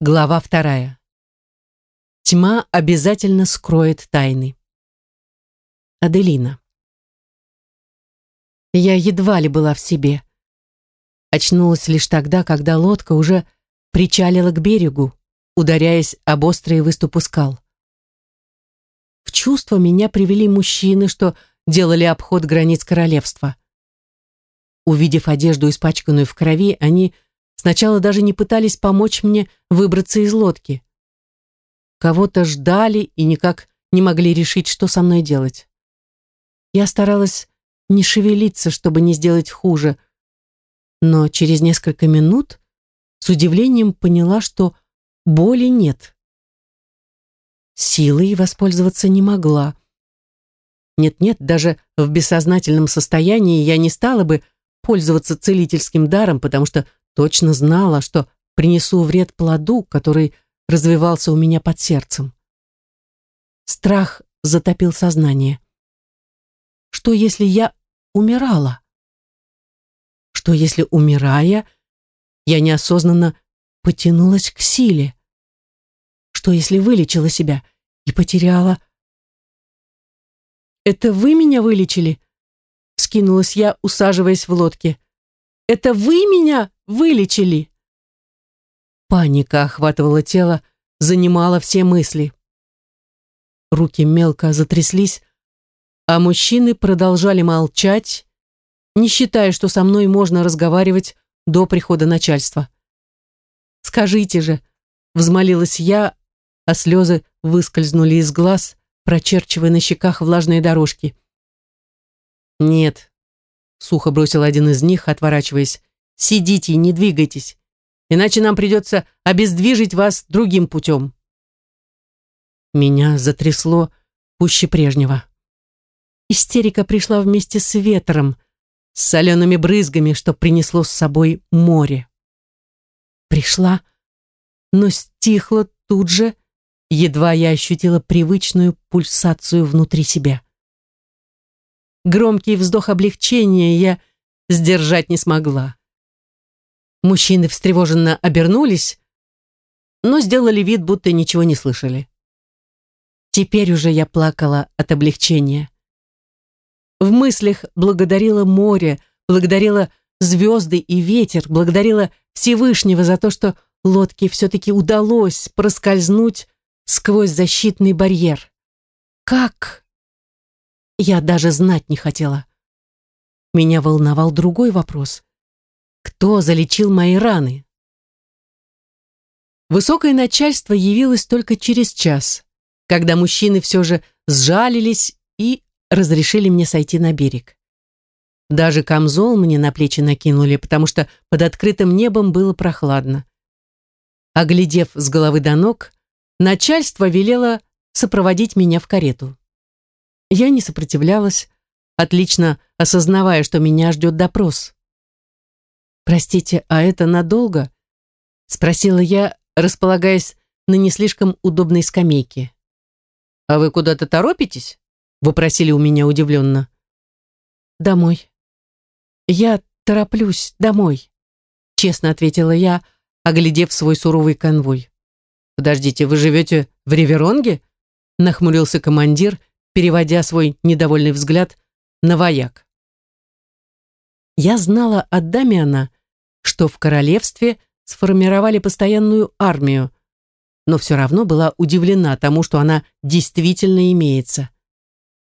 Глава вторая. Тьма обязательно скроет тайны. Аделина. Я едва ли была в себе. Очнулась лишь тогда, когда лодка уже причалила к берегу, ударяясь об острые выступы скал. В чувство меня привели мужчины, что делали обход границ королевства. Увидев одежду, испачканную в крови, они сначала даже не пытались помочь мне выбраться из лодки. Кого-то ждали и никак не могли решить, что со мной делать. Я старалась не шевелиться, чтобы не сделать хуже, но через несколько минут с удивлением поняла, что боли нет. Силой воспользоваться не могла. Нет-нет, даже в бессознательном состоянии я не стала бы пользоваться целительским даром, потому что точно знала, что принесу вред плоду, который развивался у меня под сердцем. Страх затопил сознание. Что, если я умирала? Что, если, умирая, я неосознанно потянулась к силе? Что, если вылечила себя и потеряла... «Это вы меня вылечили?» — вскинулась я, усаживаясь в лодке. «Это вы меня вылечили!» Паника охватывала тело, занимала все мысли. Руки мелко затряслись, а мужчины продолжали молчать, не считая, что со мной можно разговаривать до прихода начальства. «Скажите же», — взмолилась я, а слезы выскользнули из глаз, прочерчивая на щеках влажные дорожки. «Нет», — сухо бросил один из них, отворачиваясь, «сидите и не двигайтесь, иначе нам придется обездвижить вас другим путем». Меня затрясло пуще прежнего. Истерика пришла вместе с ветром, с солеными брызгами, что принесло с собой море. Пришла, но стихла тут же, едва я ощутила привычную пульсацию внутри себя. Громкий вздох облегчения я сдержать не смогла. Мужчины встревоженно обернулись, но сделали вид, будто ничего не слышали. Теперь уже я плакала от облегчения. В мыслях благодарила море, благодарила звезды и ветер, благодарила Всевышнего за то, что лодке все-таки удалось проскользнуть сквозь защитный барьер. Как? Я даже знать не хотела. Меня волновал другой вопрос. Кто залечил мои раны? Высокое начальство явилось только через час, когда мужчины все же сжалились и разрешили мне сойти на берег. Даже камзол мне на плечи накинули, потому что под открытым небом было прохладно. Оглядев с головы до ног, начальство велело сопроводить меня в карету. Я не сопротивлялась, отлично осознавая, что меня ждет допрос. «Простите, а это надолго?» — спросила я, располагаясь на не слишком удобной скамейке. «А вы куда-то торопитесь?» — вопросили у меня удивленно. «Домой. Я тороплюсь домой», — честно ответила я, оглядев свой суровый конвой. «Подождите, вы живете в Риверонге?» — нахмурился командир, переводя свой недовольный взгляд на вояк. Я знала от Дамиана, что в королевстве сформировали постоянную армию, но все равно была удивлена тому, что она действительно имеется.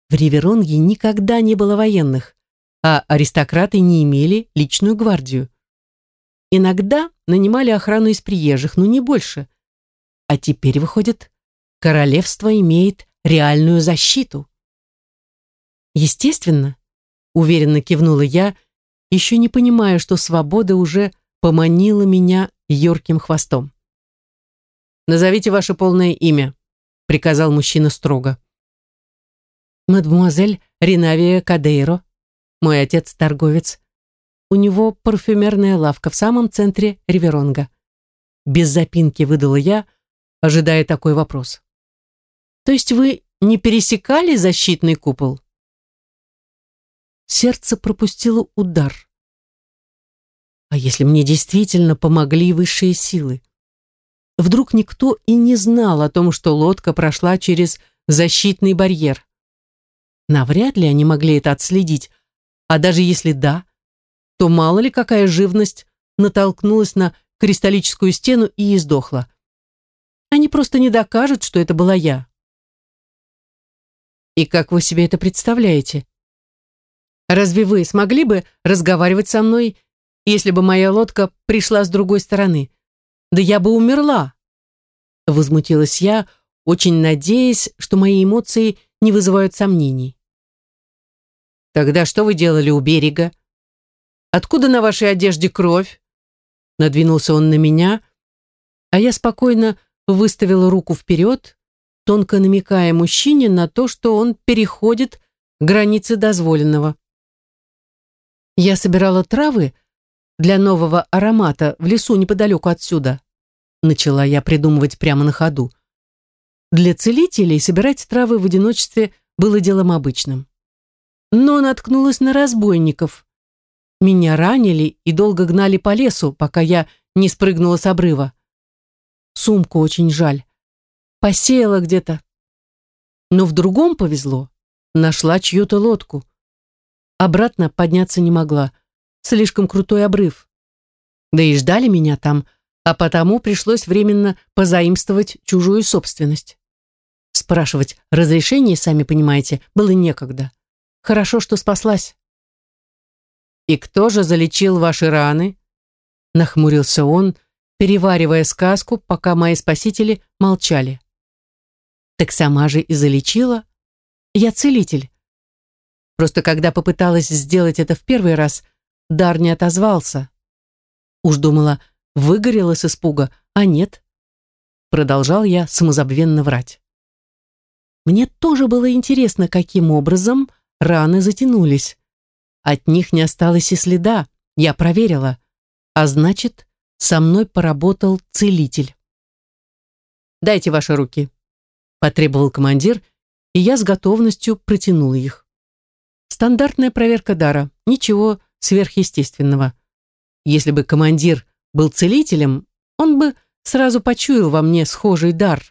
В Риверонге никогда не было военных, а аристократы не имели личную гвардию. Иногда нанимали охрану из приезжих, но не больше. А теперь, выходит, королевство имеет реальную защиту. Естественно, уверенно кивнула я, еще не понимая, что свобода уже поманила меня yorким хвостом. «Назовите ваше полное имя», — приказал мужчина строго. «Мадемуазель Ринавия Кадейро. Мой отец торговец. У него парфюмерная лавка в самом центре Риверонга». Без запинки выдала я, ожидая такой вопрос. То есть вы не пересекали защитный купол? Сердце пропустило удар. А если мне действительно помогли высшие силы? вдруг никто и не знал о том, что лодка прошла через защитный барьер. Навряд ли они могли это отследить, а даже если да, то мало ли какая живность натолкнулась на кристаллическую стену и издохла. Они просто не докажут, что это была я. И как вы себе это представляете? Разве вы смогли бы разговаривать со мной, если бы моя лодка пришла с другой стороны? Да я бы умерла. Возмутилась я, очень надеясь, что мои эмоции не вызывают сомнений. Тогда что вы делали у берега? Откуда на вашей одежде кровь? Надвинулся он на меня, а я спокойно выставила руку вперед, тонко намекая мужчине на то, что он переходит границы дозволенного. Я собирала травы для нового аромата в лесу неподалеку отсюда. Начала я придумывать прямо на ходу. Для целителей собирать травы в одиночестве было делом обычным но наткнулась на разбойников. Меня ранили и долго гнали по лесу, пока я не спрыгнула с обрыва. Сумку очень жаль. Посеяла где-то. Но в другом повезло. Нашла чью-то лодку. Обратно подняться не могла. Слишком крутой обрыв. Да и ждали меня там, а потому пришлось временно позаимствовать чужую собственность. Спрашивать разрешение, сами понимаете, было некогда. Хорошо, что спаслась. «И кто же залечил ваши раны?» Нахмурился он, переваривая сказку, пока мои спасители молчали. «Так сама же и залечила. Я целитель. Просто когда попыталась сделать это в первый раз, дар не отозвался. Уж думала, выгорела с испуга, а нет. Продолжал я самозабвенно врать. Мне тоже было интересно, каким образом раны затянулись. От них не осталось и следа, я проверила. А значит, со мной поработал целитель. «Дайте ваши руки», — потребовал командир, и я с готовностью протянула их. Стандартная проверка дара, ничего сверхъестественного. Если бы командир был целителем, он бы сразу почуял во мне схожий дар,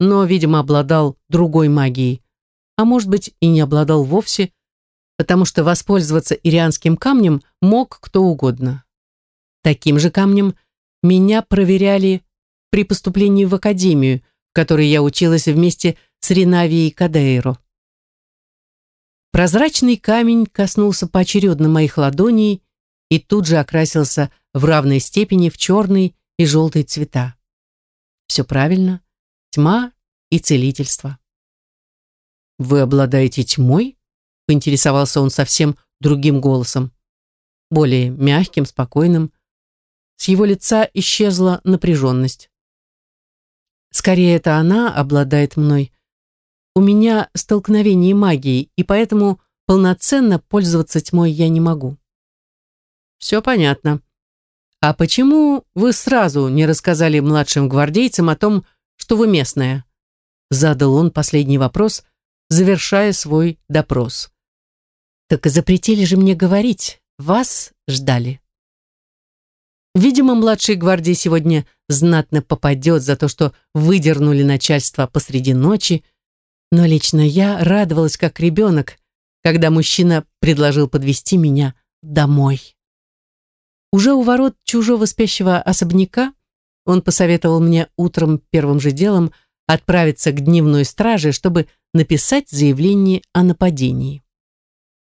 но, видимо, обладал другой магией а может быть и не обладал вовсе, потому что воспользоваться ирианским камнем мог кто угодно. Таким же камнем меня проверяли при поступлении в академию, в которой я училась вместе с Ринавией Кадейро. Прозрачный камень коснулся поочередно моих ладоней и тут же окрасился в равной степени в черный и желтый цвета. Все правильно. Тьма и целительство. «Вы обладаете тьмой?» — поинтересовался он совсем другим голосом, более мягким, спокойным. С его лица исчезла напряженность. «Скорее, это она обладает мной. У меня столкновение магии, и поэтому полноценно пользоваться тьмой я не могу». «Все понятно. А почему вы сразу не рассказали младшим гвардейцам о том, что вы местная?» Задал он последний вопрос, завершая свой допрос. «Так и запретили же мне говорить. Вас ждали». Видимо, младшей гвардии сегодня знатно попадет за то, что выдернули начальство посреди ночи, но лично я радовалась как ребенок, когда мужчина предложил подвести меня домой. Уже у ворот чужого спящего особняка он посоветовал мне утром первым же делом отправиться к дневной страже, чтобы написать заявление о нападении.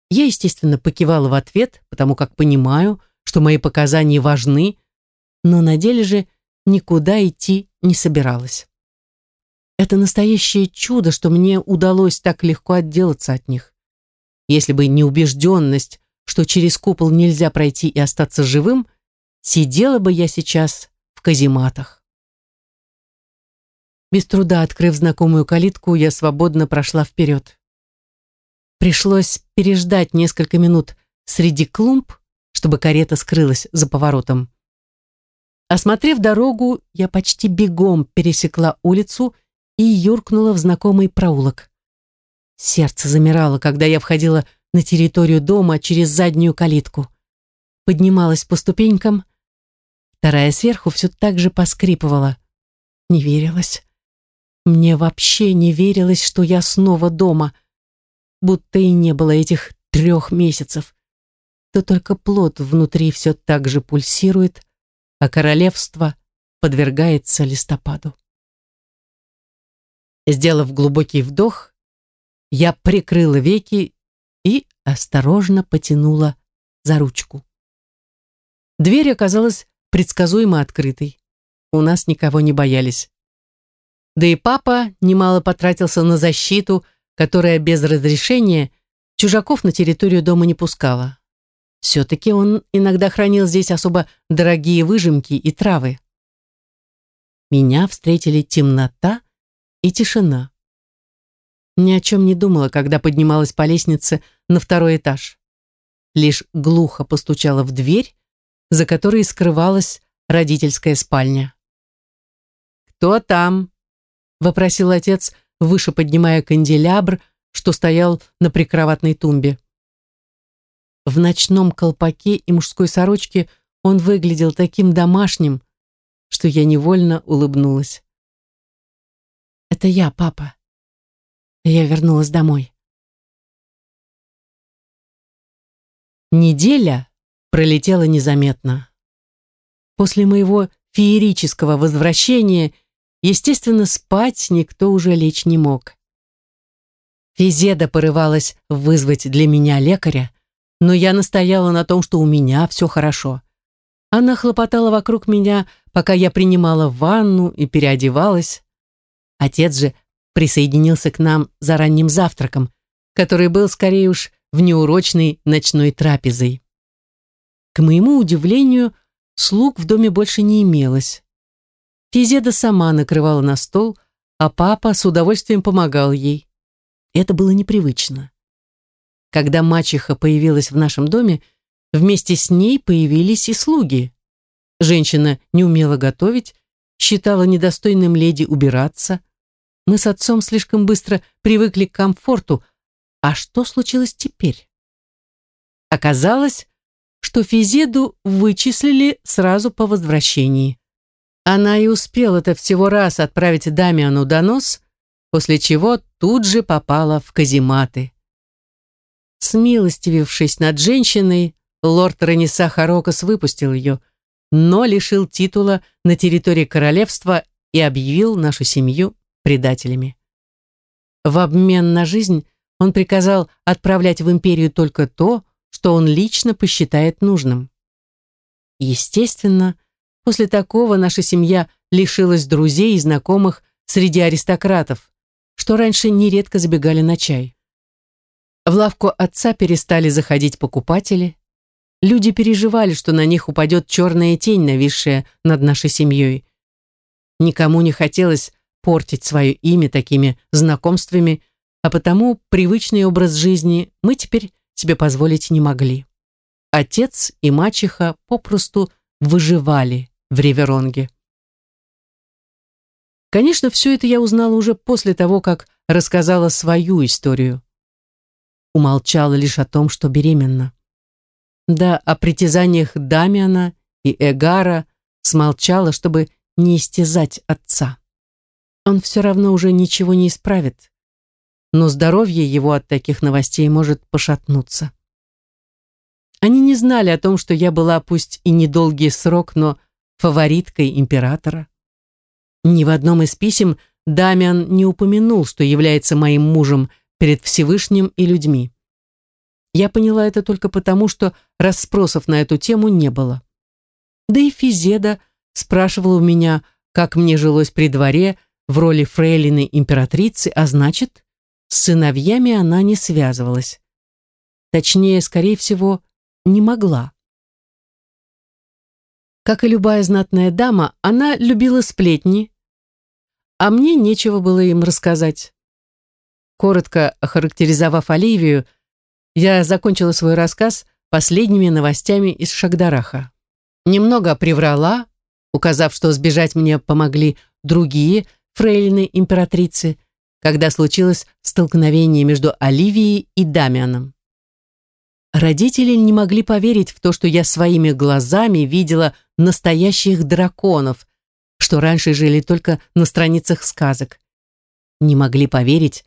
Я, естественно, покивала в ответ, потому как понимаю, что мои показания важны, но на деле же никуда идти не собиралась. Это настоящее чудо, что мне удалось так легко отделаться от них. Если бы не убежденность, что через купол нельзя пройти и остаться живым, сидела бы я сейчас в казематах. Без труда открыв знакомую калитку, я свободно прошла вперед. Пришлось переждать несколько минут среди клумб, чтобы карета скрылась за поворотом. Осмотрев дорогу, я почти бегом пересекла улицу и юркнула в знакомый проулок. Сердце замирало, когда я входила на территорию дома через заднюю калитку. Поднималась по ступенькам, вторая сверху все так же поскрипывала. Не верилось. Мне вообще не верилось, что я снова дома, будто и не было этих трех месяцев. То только плод внутри все так же пульсирует, а королевство подвергается листопаду. Сделав глубокий вдох, я прикрыла веки и осторожно потянула за ручку. Дверь оказалась предсказуемо открытой. У нас никого не боялись. Да и папа немало потратился на защиту, которая без разрешения чужаков на территорию дома не пускала. Все-таки он иногда хранил здесь особо дорогие выжимки и травы. Меня встретили темнота и тишина. Ни о чем не думала, когда поднималась по лестнице на второй этаж. Лишь глухо постучала в дверь, за которой скрывалась родительская спальня. «Кто там?» — вопросил отец, выше поднимая канделябр, что стоял на прикроватной тумбе. В ночном колпаке и мужской сорочке он выглядел таким домашним, что я невольно улыбнулась. «Это я, папа. Я вернулась домой». Неделя пролетела незаметно. После моего феерического возвращения, естественно, спать никто уже лечь не мог. Физеда порывалась вызвать для меня лекаря, но я настояла на том, что у меня все хорошо. Она хлопотала вокруг меня, пока я принимала ванну и переодевалась. Отец же присоединился к нам за ранним завтраком, который был скорее уж внеурочной ночной трапезой. К моему удивлению, слуг в доме больше не имелось. Физеда сама накрывала на стол, а папа с удовольствием помогал ей. Это было непривычно. Когда мачеха появилась в нашем доме, вместе с ней появились и слуги. Женщина не умела готовить, считала недостойным леди убираться. Мы с отцом слишком быстро привыкли к комфорту. А что случилось теперь? Оказалось, что Физеду вычислили сразу по возвращении. Она и успела это всего раз отправить Дамиану донос, после чего тут же попала в казематы. Смилостивившись над женщиной, лорд Раниса Харокас выпустил ее, но лишил титула на территории королевства и объявил нашу семью предателями. В обмен на жизнь он приказал отправлять в империю только то, что он лично посчитает нужным. Естественно, после такого наша семья лишилась друзей и знакомых среди аристократов, что раньше нередко забегали на чай. В лавку отца перестали заходить покупатели. Люди переживали, что на них упадет черная тень, нависшая над нашей семьей. Никому не хотелось портить свое имя такими знакомствами, а потому привычный образ жизни мы теперь себе позволить не могли. Отец и мачеха попросту выживали в Риверонге. Конечно, все это я узнала уже после того, как рассказала свою историю умолчала лишь о том, что беременна. Да, о притязаниях Дамиана и Эгара смолчала, чтобы не истязать отца. Он все равно уже ничего не исправит, но здоровье его от таких новостей может пошатнуться. Они не знали о том, что я была пусть и недолгий срок, но фавориткой императора. Ни в одном из писем Дамиан не упомянул, что является моим мужем, перед Всевышним и людьми. Я поняла это только потому, что расспросов на эту тему не было. Да и Физеда спрашивала у меня, как мне жилось при дворе в роли фрейлины императрицы, а значит, с сыновьями она не связывалась. Точнее, скорее всего, не могла. Как и любая знатная дама, она любила сплетни, а мне нечего было им рассказать. Коротко охарактеризовав Оливию, я закончила свой рассказ последними новостями из Шагдараха. Немного приврала, указав, что сбежать мне помогли другие фрейлины императрицы, когда случилось столкновение между Оливией и Дамианом. Родители не могли поверить в то, что я своими глазами видела настоящих драконов, что раньше жили только на страницах сказок. Не могли поверить,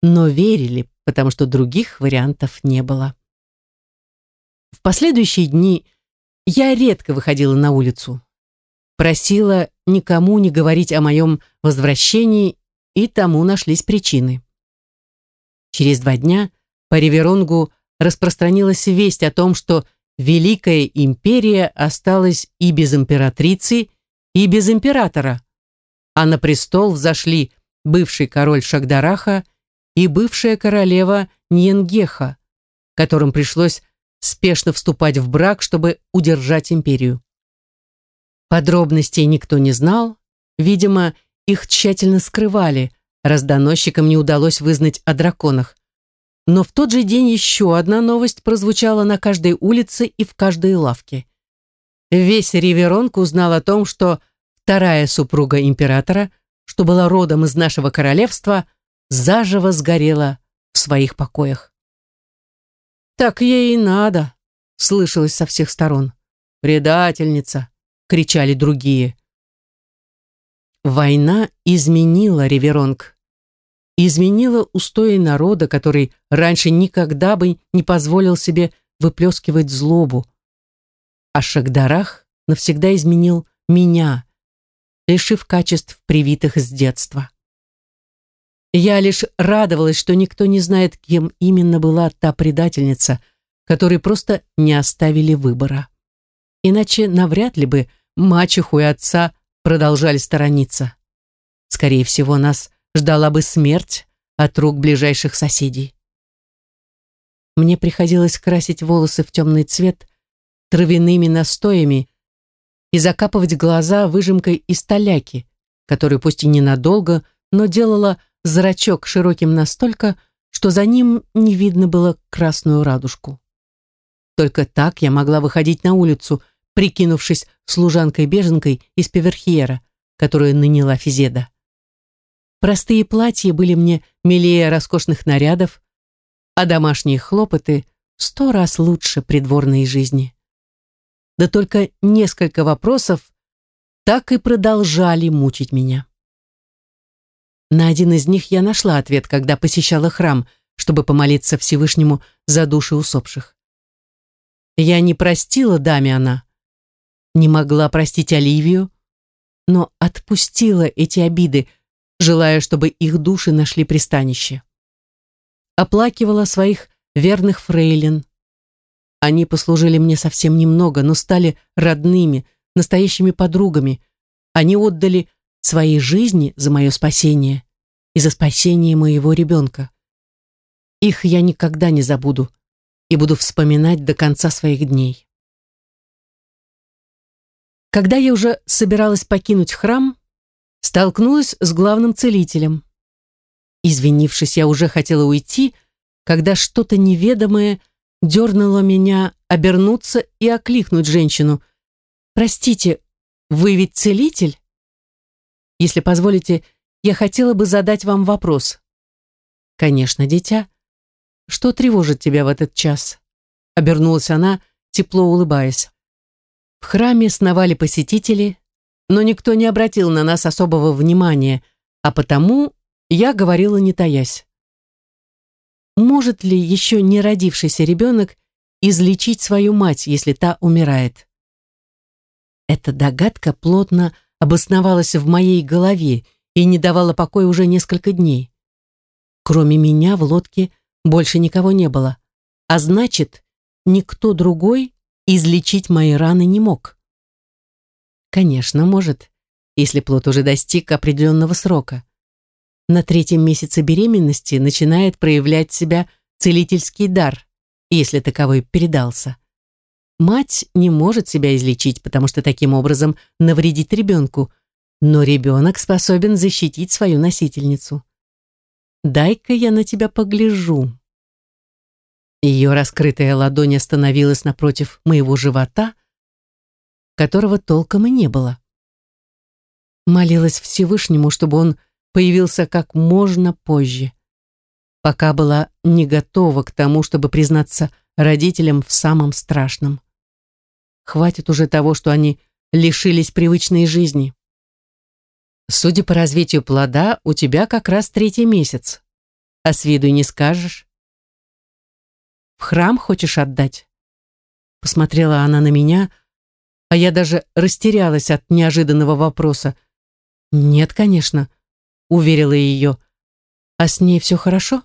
но верили, потому что других вариантов не было. В последующие дни я редко выходила на улицу. Просила никому не говорить о моем возвращении, и тому нашлись причины. Через два дня по Риверонгу распространилась весть о том, что Великая империя осталась и без императрицы, и без императора, а на престол взошли бывший король Шагдараха и бывшая королева Ньенгеха, которым пришлось спешно вступать в брак, чтобы удержать империю. Подробностей никто не знал, видимо, их тщательно скрывали, раз доносчикам не удалось вызнать о драконах. Но в тот же день еще одна новость прозвучала на каждой улице и в каждой лавке. Весь Риверонг узнал о том, что вторая супруга императора, что была родом из нашего королевства, заживо сгорела в своих покоях. «Так ей и надо», — слышалось со всех сторон. «Предательница», — кричали другие. Война изменила Риверонг. Изменила устои народа, который раньше никогда бы не позволил себе выплескивать злобу. А Шагдарах навсегда изменил меня, лишив качеств, привитых с детства. Я лишь радовалась, что никто не знает, кем именно была та предательница, которой просто не оставили выбора. Иначе навряд ли бы мачеху и отца продолжали сторониться. Скорее всего, нас ждала бы смерть от рук ближайших соседей. Мне приходилось красить волосы в темный цвет травяными настоями и закапывать глаза выжимкой из толяки, которую пусть и ненадолго, но делала зрачок широким настолько, что за ним не видно было красную радужку. Только так я могла выходить на улицу, прикинувшись служанкой-беженкой из Певерхьера, которую наняла Физеда. Простые платья были мне милее роскошных нарядов, а домашние хлопоты сто раз лучше придворной жизни. Да только несколько вопросов так и продолжали мучить меня. На один из них я нашла ответ, когда посещала храм, чтобы помолиться Всевышнему за души усопших. Я не простила Дамиана, не могла простить Оливию, но отпустила эти обиды, желая, чтобы их души нашли пристанище. Оплакивала своих верных фрейлин. Они послужили мне совсем немного, но стали родными, настоящими подругами. Они отдали своей жизни за мое спасение и за спасение моего ребенка. Их я никогда не забуду и буду вспоминать до конца своих дней. Когда я уже собиралась покинуть храм, столкнулась с главным целителем. Извинившись, я уже хотела уйти, когда что-то неведомое дернуло меня обернуться и окликнуть женщину. «Простите, вы ведь целитель?» Если позволите, я хотела бы задать вам вопрос. Конечно, дитя. Что тревожит тебя в этот час? Обернулась она, тепло улыбаясь. В храме сновали посетители, но никто не обратил на нас особого внимания, а потому я говорила не таясь. Может ли еще не родившийся ребенок излечить свою мать, если та умирает? Эта догадка плотно обосновалась в моей голове и не давала покоя уже несколько дней. Кроме меня в лодке больше никого не было, а значит, никто другой излечить мои раны не мог. Конечно, может, если плод уже достиг определенного срока. На третьем месяце беременности начинает проявлять себя целительский дар, если таковой передался. Мать не может себя излечить, потому что таким образом навредит ребенку, но ребенок способен защитить свою носительницу. «Дай-ка я на тебя погляжу». Ее раскрытая ладонь остановилась напротив моего живота, которого толком и не было. Молилась Всевышнему, чтобы он появился как можно позже, пока была не готова к тому, чтобы признаться родителям в самом страшном. Хватит уже того, что они лишились привычной жизни. Судя по развитию плода, у тебя как раз третий месяц. А с виду не скажешь. В храм хочешь отдать? Посмотрела она на меня, а я даже растерялась от неожиданного вопроса. Нет, конечно, уверила ее. А с ней все хорошо?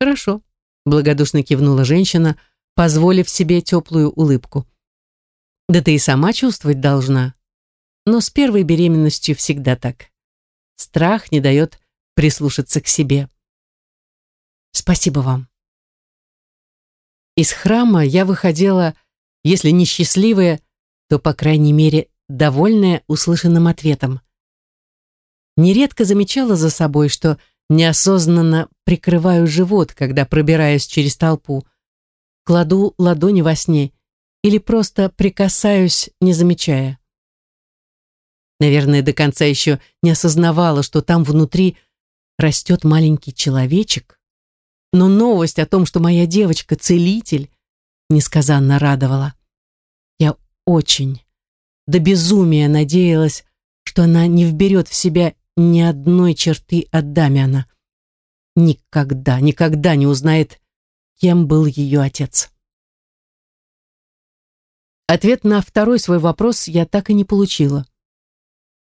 Хорошо, благодушно кивнула женщина, позволив себе теплую улыбку. Да ты и сама чувствовать должна. Но с первой беременностью всегда так. Страх не дает прислушаться к себе. Спасибо вам. Из храма я выходила, если не счастливая, то, по крайней мере, довольная услышанным ответом. Нередко замечала за собой, что неосознанно прикрываю живот, когда пробираюсь через толпу, кладу ладони во сне или просто прикасаюсь, не замечая. Наверное, до конца еще не осознавала, что там внутри растет маленький человечек. Но новость о том, что моя девочка целитель, несказанно радовала. Я очень, до безумия надеялась, что она не вберет в себя ни одной черты от Дамиана. Никогда, никогда не узнает, кем был ее отец. Ответ на второй свой вопрос я так и не получила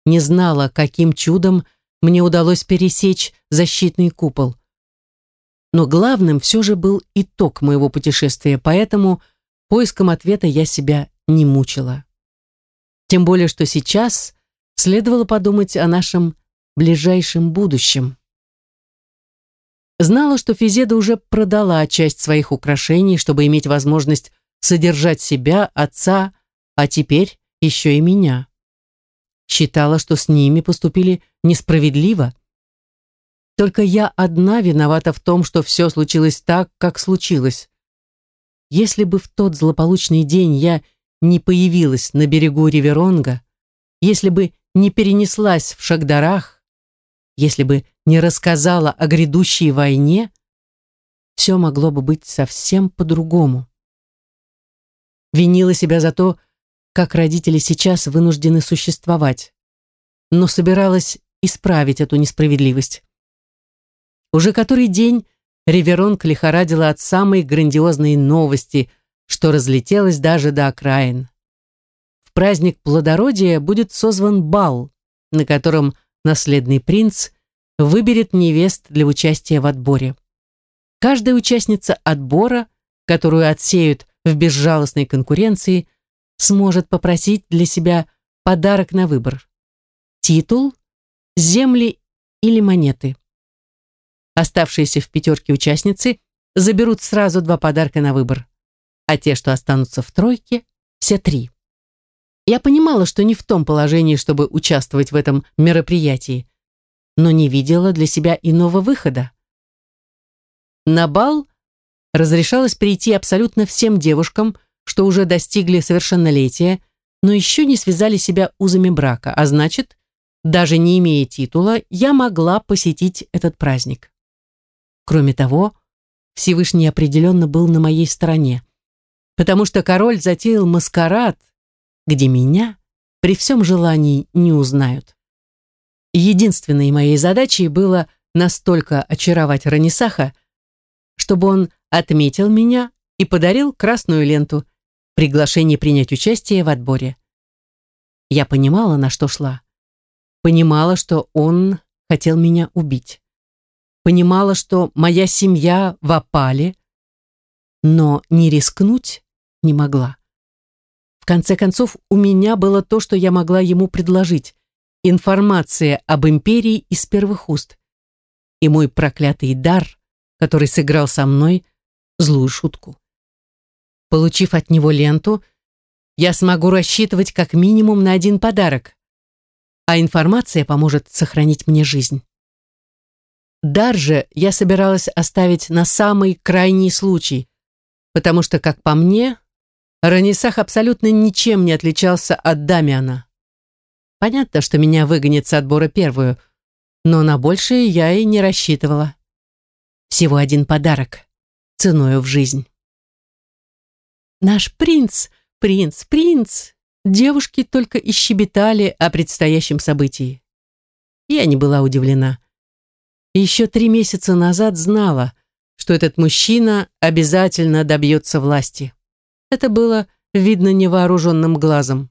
не знала, каким чудом мне удалось пересечь защитный купол. Но главным все же был итог моего путешествия, поэтому поиском ответа я себя не мучила. Тем более, что сейчас следовало подумать о нашем ближайшем будущем. Знала, что Физеда уже продала часть своих украшений, чтобы иметь возможность содержать себя, отца, а теперь еще и меня считала, что с ними поступили несправедливо. Только я одна виновата в том, что все случилось так, как случилось. Если бы в тот злополучный день я не появилась на берегу Риверонга, если бы не перенеслась в Шагдарах, если бы не рассказала о грядущей войне, все могло бы быть совсем по-другому. Винила себя за то, как родители сейчас вынуждены существовать, но собиралась исправить эту несправедливость. Уже который день Реверонг лихорадила от самой грандиозной новости, что разлетелась даже до окраин. В праздник плодородия будет созван бал, на котором наследный принц выберет невест для участия в отборе. Каждая участница отбора, которую отсеют в безжалостной конкуренции, сможет попросить для себя подарок на выбор. Титул, земли или монеты. Оставшиеся в пятерке участницы заберут сразу два подарка на выбор, а те, что останутся в тройке, все три. Я понимала, что не в том положении, чтобы участвовать в этом мероприятии, но не видела для себя иного выхода. На бал разрешалось прийти абсолютно всем девушкам, что уже достигли совершеннолетия, но еще не связали себя узами брака, а значит, даже не имея титула, я могла посетить этот праздник. Кроме того, Всевышний определенно был на моей стороне, потому что король затеял маскарад, где меня при всем желании не узнают. Единственной моей задачей было настолько очаровать Ранисаха, чтобы он отметил меня и подарил красную ленту, приглашение принять участие в отборе. Я понимала, на что шла. Понимала, что он хотел меня убить. Понимала, что моя семья в опале, но не рискнуть не могла. В конце концов, у меня было то, что я могла ему предложить. Информация об империи из первых уст. И мой проклятый дар, который сыграл со мной злую шутку. Получив от него ленту, я смогу рассчитывать как минимум на один подарок, а информация поможет сохранить мне жизнь. Дар же я собиралась оставить на самый крайний случай, потому что, как по мне, Ранисах абсолютно ничем не отличался от Дамиана. Понятно, что меня выгонят с отбора первую, но на большее я и не рассчитывала. Всего один подарок, ценою в жизнь. Наш принц, принц, принц. Девушки только и щебетали о предстоящем событии. я не была удивлена. Еще три месяца назад знала, что этот мужчина обязательно добьется власти. Это было видно невооруженным глазом.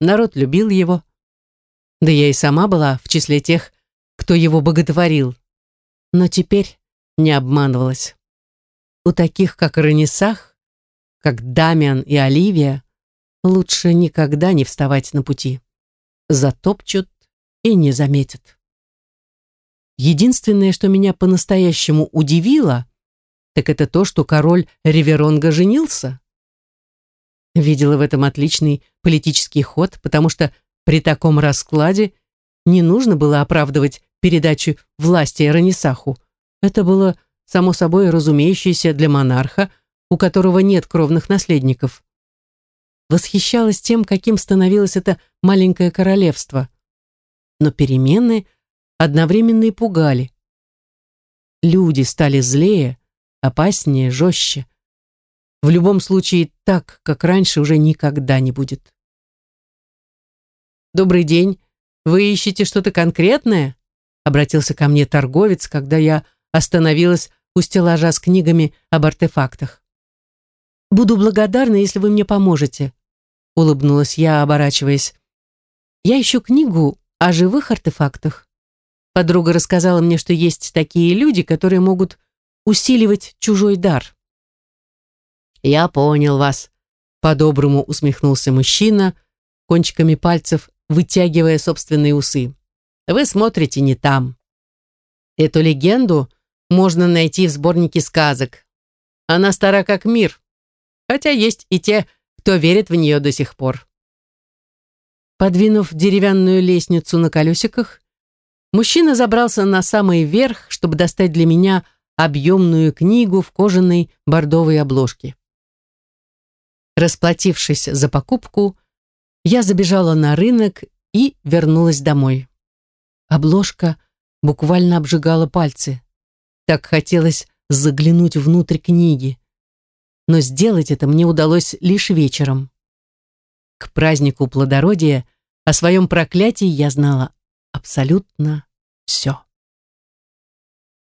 Народ любил его. Да я и сама была в числе тех, кто его боготворил. Но теперь не обманывалась. У таких, как Ранисах, как Дамиан и Оливия, лучше никогда не вставать на пути. Затопчут и не заметят. Единственное, что меня по-настоящему удивило, так это то, что король Риверонга женился. Видела в этом отличный политический ход, потому что при таком раскладе не нужно было оправдывать передачу власти Ранисаху. Это было само собой разумеющееся для монарха, у которого нет кровных наследников. Восхищалась тем, каким становилось это маленькое королевство. Но перемены одновременно и пугали. Люди стали злее, опаснее, жестче. В любом случае, так, как раньше, уже никогда не будет. «Добрый день. Вы ищете что-то конкретное?» Обратился ко мне торговец, когда я остановилась у стеллажа с книгами об артефактах. «Буду благодарна, если вы мне поможете», — улыбнулась я, оборачиваясь. «Я ищу книгу о живых артефактах. Подруга рассказала мне, что есть такие люди, которые могут усиливать чужой дар». «Я понял вас», — по-доброму усмехнулся мужчина, кончиками пальцев вытягивая собственные усы. «Вы смотрите не там. Эту легенду можно найти в сборнике сказок. Она стара как мир, хотя есть и те, кто верит в нее до сих пор. Подвинув деревянную лестницу на колесиках, мужчина забрался на самый верх, чтобы достать для меня объемную книгу в кожаной бордовой обложке. Расплатившись за покупку, я забежала на рынок и вернулась домой. Обложка буквально обжигала пальцы. Так хотелось заглянуть внутрь книги. Но сделать это мне удалось лишь вечером. К празднику плодородия о своем проклятии я знала абсолютно все.